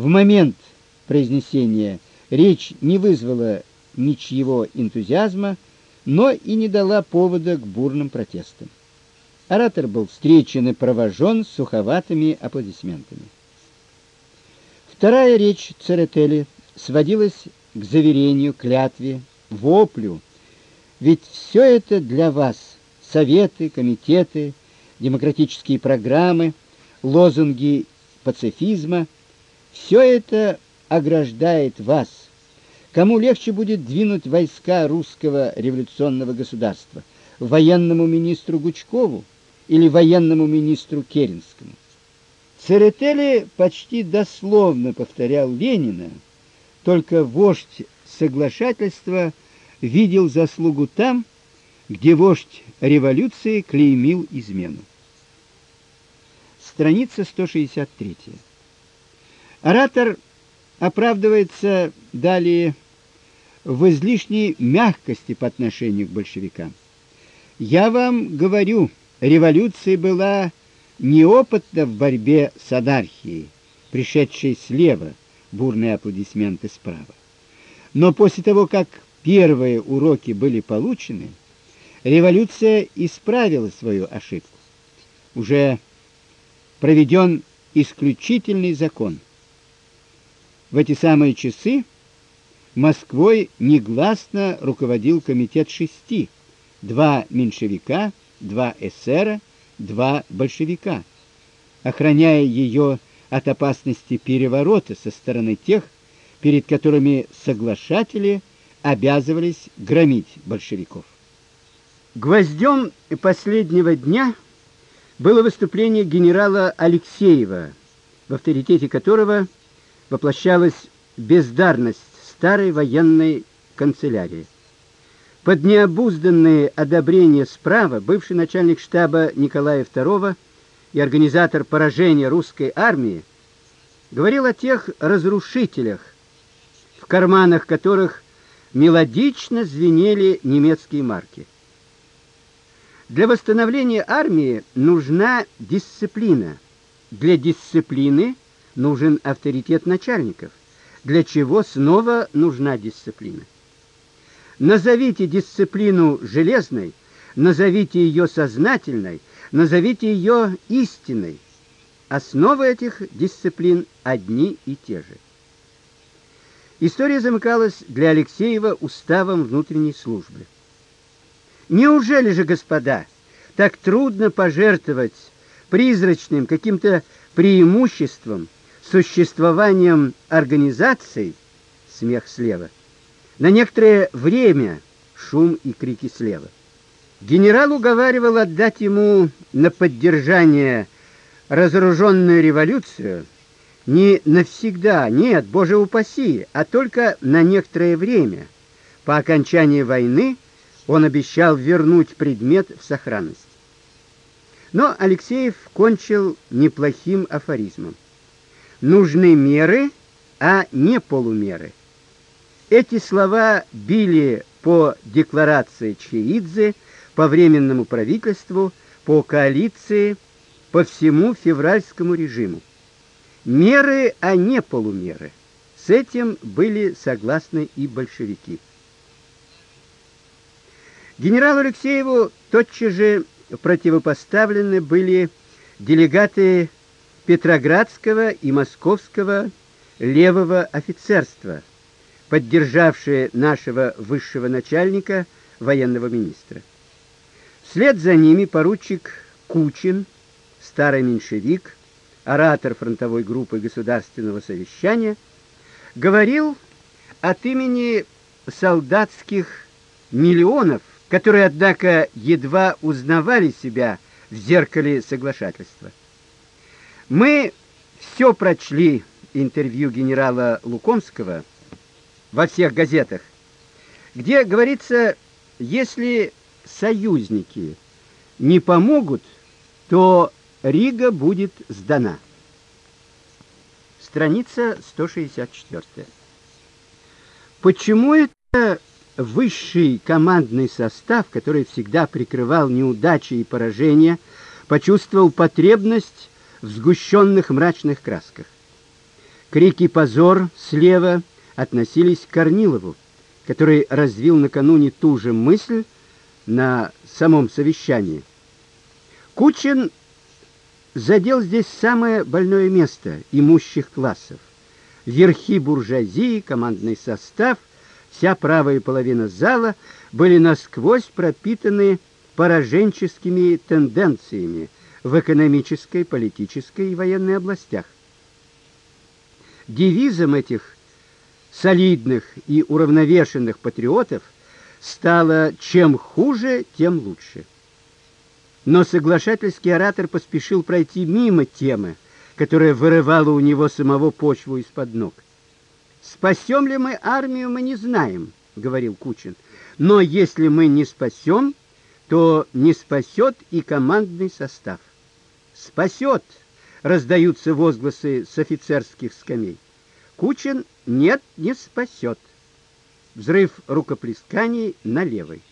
В момент произнесения речь не вызвала ничьего энтузиазма, но и не дала повода к бурным протестам. Оратор был встречен и провожен суховатыми аплодисментами. Вторая речь Церетели сводилась к заверению, клятве, воплю. Ведь все это для вас: советы, комитеты, демократические программы, лозунги пацифизма все это ограждает вас. Кому легче будет двинуть войска русского революционного государства? Военному министру Гучкову или военному министру Керенскому? Церетели почти дословно повторял Ленина, только вождь соглашательства видел заслугу там, где вождь революции клеймил измену. Страница 163. Оратор оправдывается далее в излишней мягкости по отношению к большевикам. Я вам говорю, революция была неопытна в борьбе с анархией, пришедшей слева, бурные аплодисменты справа. Но после того, как первые уроки были получены, революция исправила свою ошибку. Уже проведен исключительный закон. В эти самые часы Москвой негласно руководил комитет шести: два меньшевика, два эсера, два большевика, охраняя ее от опасности переворота со стороны тех, перед которыми соглашатели обязывались громить большевиков. Гвоздем последнего дня было выступление генерала Алексеева, в авторитете которого воплощалась бездарность старой военной канцелярии. Под необузданные одобрения справа бывший начальник штаба Николая II и организатор поражения русской армии говорил о тех разрушителях, в карманах которых мелодично звенели немецкие марки. Для восстановления армии нужна дисциплина. Для дисциплины нужен авторитет начальников. Для чего снова нужна дисциплина? Назовите дисциплину железной, назовите ее сознательной, назовите ее истинной. Основы этих дисциплин одни и те же. История замыкалась для Алексеева уставом внутренней службы. Неужели же, господа, так трудно пожертвовать призрачным каким-то преимуществом, существованием организаций, смех слева, на некоторое время шум и крики слева. Генерал уговаривал отдать ему на поддержание разоруженную революцию не навсегда, нет, боже упаси, а только на некоторое время. По окончании войны он обещал вернуть предмет в сохранность. Но Алексеев кончил неплохим афоризмом. Нужны меры, а не полумеры. Эти слова били по декларации Чеидзе, по временному правительству, по коалиции, по всему февральскому режиму. Меры, а не полумеры. С этим были согласны и большевики. Генералу Алексееву тотчас же противопоставлены были делегаты Петроградского и Московского левого офицерства, поддержавшие нашего высшего начальника, военного министра. Вслед за ними поручик Кучин, старый меньшевик, оратор фронтовой группы Государственного совещания, говорил от имени солдатских миллионов которые, однако, едва узнавали себя в зеркале соглашательства. Мы все прочли интервью генерала Лукомского во всех газетах, где говорится, если союзники не помогут, то Рига будет сдана. Страница 164. Почему это высший командный состав, который всегда прикрывал неудачи и поражения, почувствовал потребность в сгущенных мрачных красках. Крики «позор» слева относились к Корнилову, который развил накануне ту же мысль на самом совещании. Кучин задел здесь самое больное место имущих классов. Верхи буржуазии, командный состав, вся правая половина зала были насквозь пропитаны пораженческими тенденциями в экономической, политической и военной областях. Девизом этих солидных и уравновешенных патриотов стало «чем хуже, тем лучше». Но соглашательский оратор поспешил пройти мимо темы, которая вырывала у него самого почву из-под ног. «Спасем ли мы армию, мы не знаем», — говорил Кучин. «Но если мы не спасем, то не спасет и командный состав». «Спасет!» — раздаются возгласы с офицерских скамей. Кучин «нет, не спасет». Взрыв рукоплесканий на левой.